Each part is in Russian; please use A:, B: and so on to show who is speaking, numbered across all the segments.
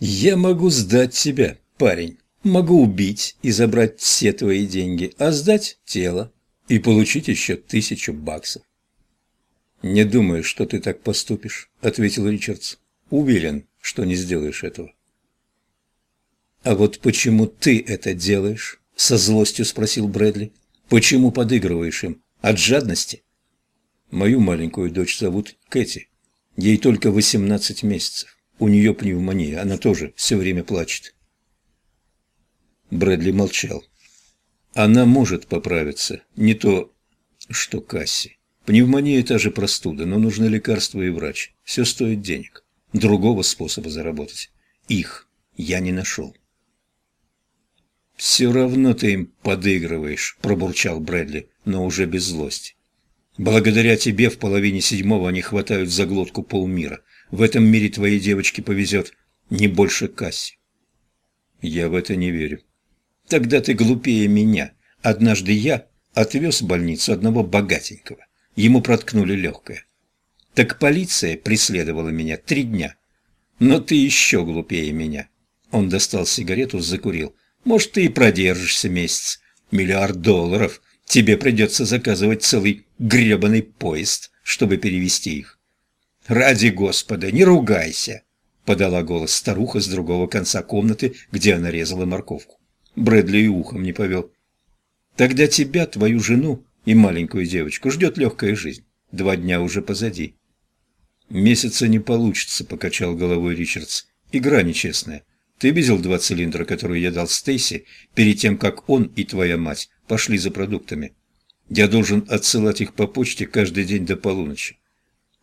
A: «Я могу сдать тебя, парень. Могу убить и забрать все твои деньги, а сдать тело и получить еще тысячу баксов». «Не думаю, что ты так поступишь», — ответил Ричардс. «Уверен, что не сделаешь этого». «А вот почему ты это делаешь?» — со злостью спросил Брэдли. «Почему подыгрываешь им? От жадности?» «Мою маленькую дочь зовут Кэти. Ей только восемнадцать месяцев. У нее пневмония, она тоже все время плачет». Брэдли молчал. «Она может поправиться, не то, что Касси. Пневмония – та же простуда, но нужны лекарства и врач. Все стоит денег. Другого способа заработать. Их я не нашел». «Все равно ты им подыгрываешь», – пробурчал Брэдли, но уже без злости. «Благодаря тебе в половине седьмого они хватают за глотку полмира. В этом мире твоей девочке повезет не больше Касси». «Я в это не верю». «Тогда ты глупее меня. Однажды я отвез в больницу одного богатенького. Ему проткнули легкое. Так полиция преследовала меня три дня. Но ты еще глупее меня». Он достал сигарету, закурил. Может, ты и продержишься месяц. Миллиард долларов. Тебе придется заказывать целый гребаный поезд, чтобы перевести их. Ради Господа, не ругайся, подала голос старуха с другого конца комнаты, где она резала морковку. Брэдли и ухом не повел. Тогда тебя, твою жену и маленькую девочку ждет легкая жизнь. Два дня уже позади. Месяца не получится, покачал головой Ричардс. Игра нечестная. Ты видел два цилиндра, которые я дал Стейси перед тем, как он и твоя мать пошли за продуктами? Я должен отсылать их по почте каждый день до полуночи.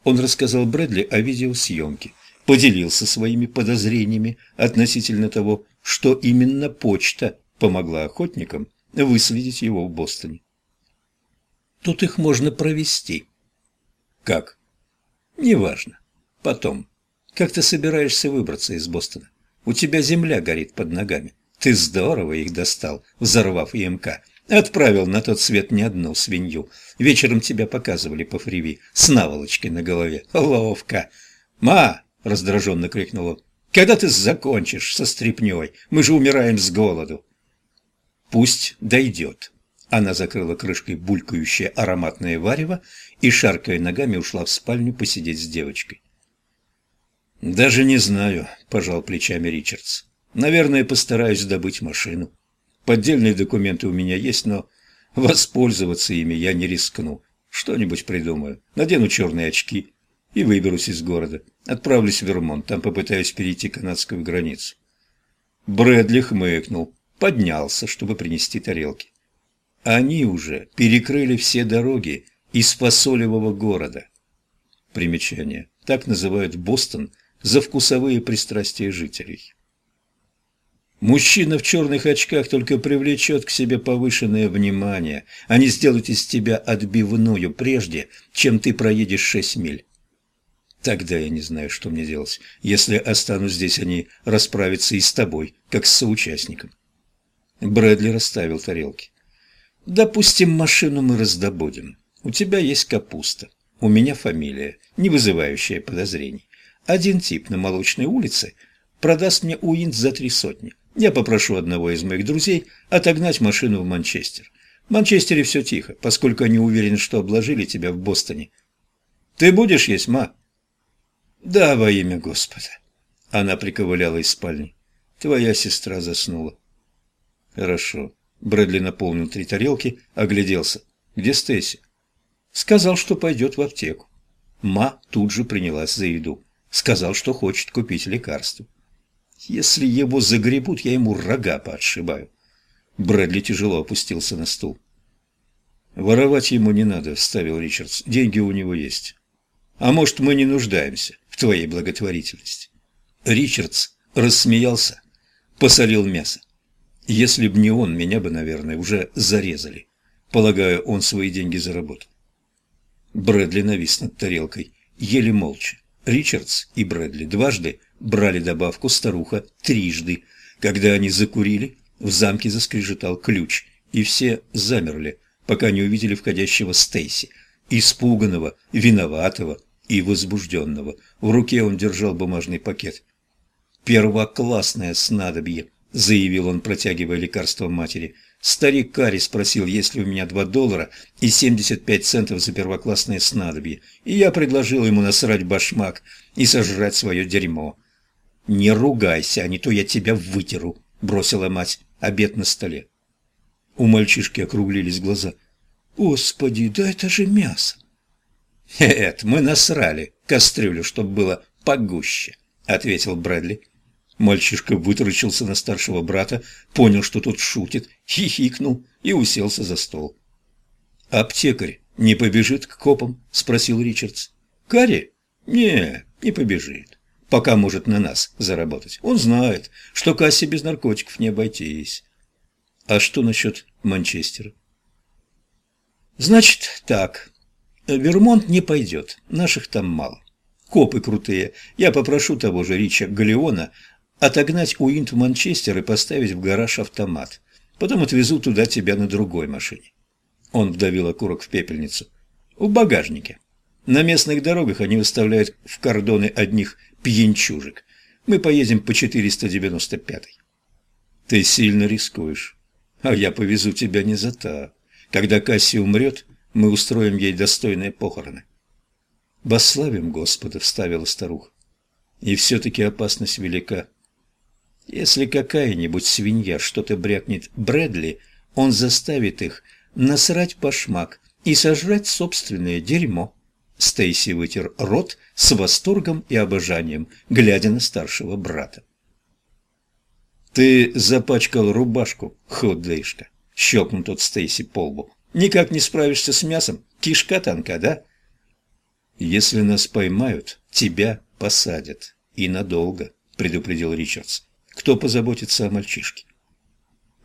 A: Он рассказал Брэдли о видеосъемке, поделился своими подозрениями относительно того, что именно почта помогла охотникам выследить его в Бостоне. Тут их можно провести. Как? Неважно. Потом. Как ты собираешься выбраться из Бостона? У тебя земля горит под ногами. Ты здорово их достал, взорвав ИМК. Отправил на тот свет не одну свинью. Вечером тебя показывали по фриви с наволочкой на голове. Ловко. «Ма!» — раздраженно крикнул он. «Когда ты закончишь со стряпнёй? Мы же умираем с голоду!» «Пусть дойдет». Она закрыла крышкой булькающее ароматное варево и, шаркая ногами, ушла в спальню посидеть с девочкой. «Даже не знаю», – пожал плечами Ричардс. «Наверное, постараюсь добыть машину. Поддельные документы у меня есть, но воспользоваться ими я не рискну. Что-нибудь придумаю. Надену черные очки и выберусь из города. Отправлюсь в Вермонт, там попытаюсь перейти канадскую границу». Брэдли хмыкнул, поднялся, чтобы принести тарелки. Они уже перекрыли все дороги из фасолевого города. Примечание. Так называют Бостон – за вкусовые пристрастия жителей. Мужчина в черных очках только привлечет к себе повышенное внимание, а не сделает из тебя отбивную прежде, чем ты проедешь шесть миль. Тогда я не знаю, что мне делать. Если останусь здесь, они расправятся и с тобой, как с соучастником. Брэдли расставил тарелки. Допустим, машину мы раздобудем. У тебя есть капуста. У меня фамилия, не вызывающая подозрений. Один тип на Молочной улице продаст мне Уинт за три сотни. Я попрошу одного из моих друзей отогнать машину в Манчестер. В Манчестере все тихо, поскольку они уверены, что обложили тебя в Бостоне. Ты будешь есть, ма? Да, во имя Господа. Она приковыляла из спальни. Твоя сестра заснула. Хорошо. Брэдли наполнил три тарелки, огляделся. Где Стейси? Сказал, что пойдет в аптеку. Ма тут же принялась за еду. Сказал, что хочет купить лекарство. Если его загребут, я ему рога поотшибаю. Брэдли тяжело опустился на стул. «Воровать ему не надо», — вставил Ричардс. «Деньги у него есть». «А может, мы не нуждаемся в твоей благотворительности?» Ричардс рассмеялся, посолил мясо. «Если б не он, меня бы, наверное, уже зарезали. Полагаю, он свои деньги заработал». Брэдли навис над тарелкой, еле молча. Ричардс и Брэдли дважды брали добавку старуха трижды. Когда они закурили, в замке заскрежетал ключ, и все замерли, пока не увидели входящего Стейси, испуганного, виноватого и возбужденного. В руке он держал бумажный пакет. «Первоклассное снадобье», — заявил он, протягивая лекарство матери. «Старик Карри спросил, есть ли у меня два доллара и семьдесят пять центов за первоклассное снадобье, и я предложил ему насрать башмак и сожрать свое дерьмо». «Не ругайся, а не то я тебя вытеру», — бросила мать. Обед на столе. У мальчишки округлились глаза. «Господи, да это же мясо!» «Это мы насрали кастрюлю, чтобы было погуще», — ответил Брэдли. Мальчишка вытаращился на старшего брата, понял, что тот шутит, хихикнул и уселся за стол. «Аптекарь не побежит к копам?» — спросил Ричардс. «Карри? Не, не побежит. Пока может на нас заработать. Он знает, что кассе без наркотиков не обойтись. А что насчет Манчестера?» «Значит так. Вермонт не пойдет. Наших там мало. Копы крутые. Я попрошу того же Рича Галеона отогнать Уинт в Манчестер и поставить в гараж автомат. Потом отвезу туда тебя на другой машине. Он вдавил окурок в пепельницу. В багажнике. На местных дорогах они выставляют в кордоны одних пьянчужек. Мы поедем по 495-й. Ты сильно рискуешь. А я повезу тебя не за то. Когда Касси умрет, мы устроим ей достойные похороны. «Восславим Господа», — вставила старуха. «И все-таки опасность велика. Если какая-нибудь свинья что-то брякнет Брэдли, он заставит их насрать башмак и сожрать собственное дерьмо». Стейси вытер рот с восторгом и обожанием, глядя на старшего брата. «Ты запачкал рубашку, ходлейшка», — щелкнул тот Стейси по лбу. «Никак не справишься с мясом? Кишка танка, да?» «Если нас поймают, тебя посадят. И надолго», — предупредил Ричардс. «Кто позаботится о мальчишке?»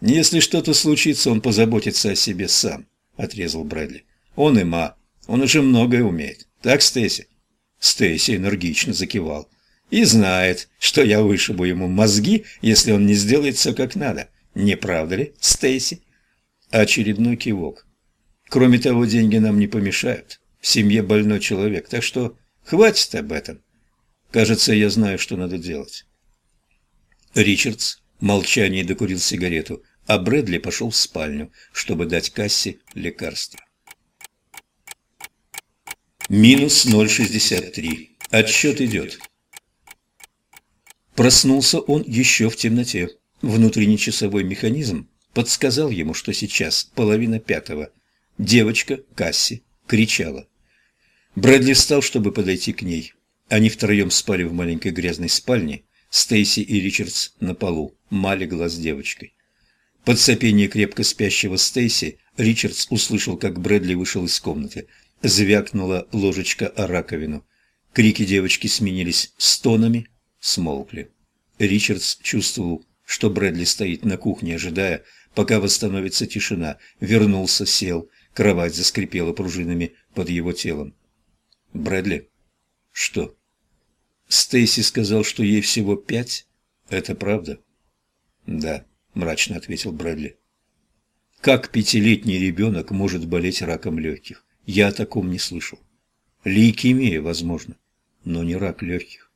A: «Если что-то случится, он позаботится о себе сам», — отрезал Брэдли. «Он и ма. Он уже многое умеет. Так, Стейси?» Стейси энергично закивал. «И знает, что я вышибу ему мозги, если он не сделает все как надо. Не правда ли, Стейси?» Очередной кивок. «Кроме того, деньги нам не помешают в семье больной человек, так что хватит об этом. Кажется, я знаю, что надо делать. Ричардс в молчании докурил сигарету, а Брэдли пошел в спальню, чтобы дать кассе лекарства. Минус 0,63. Отсчет идет. Проснулся он еще в темноте. Внутренний часовой механизм подсказал ему, что сейчас половина пятого. Девочка, Касси, кричала. Брэдли встал, чтобы подойти к ней. Они втроем спали в маленькой грязной спальне, Стейси и Ричардс на полу, Ма легла с девочкой. Под сопение крепко спящего Стейси Ричардс услышал, как Брэдли вышел из комнаты. Звякнула ложечка о раковину. Крики девочки сменились стонами, смолкли. Ричардс чувствовал, что Брэдли стоит на кухне, ожидая, пока восстановится тишина. Вернулся, сел. Кровать заскрипела пружинами под его телом. Брэдли? Что? Стейси сказал, что ей всего пять? Это правда? Да, мрачно ответил Брэдли. Как пятилетний ребенок может болеть раком легких? Я о таком не слышал. Лейкемия, возможно, но не рак легких.